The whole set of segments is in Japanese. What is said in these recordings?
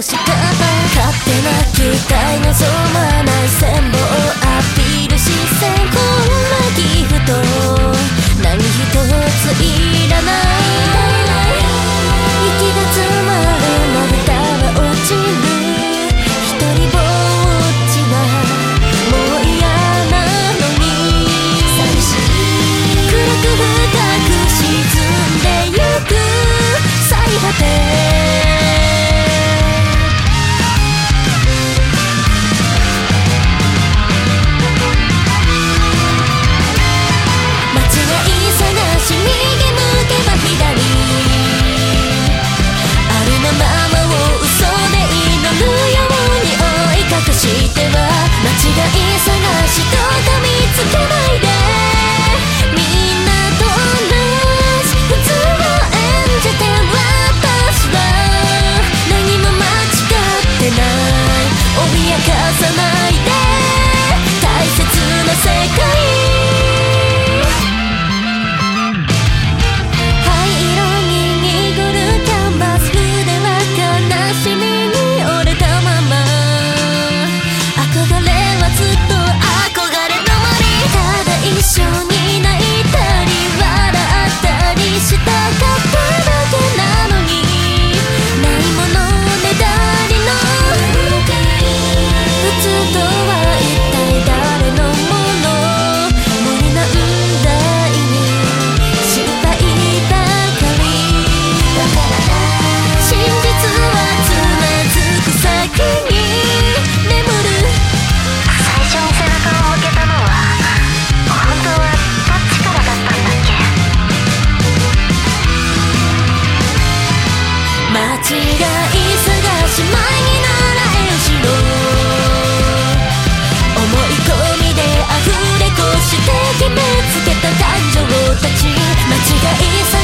欲しかった勝手な期待望まない線をアピールし線攻巻きギと Isso Back up. 世界さ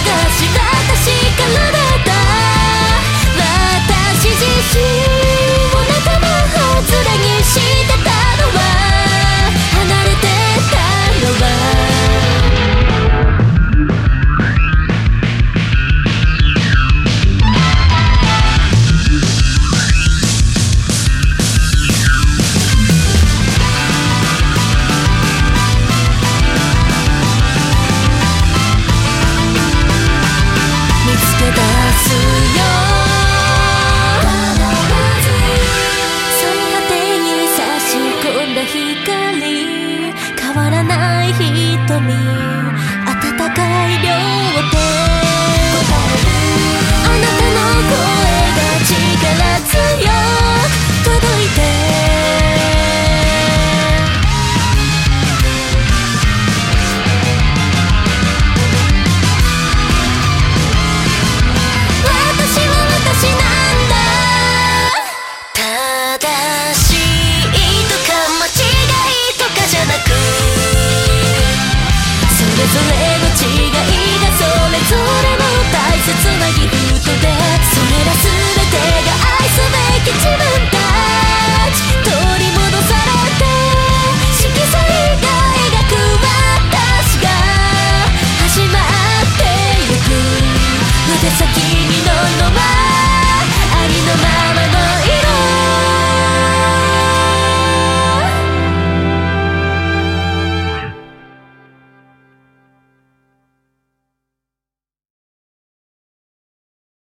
的秘。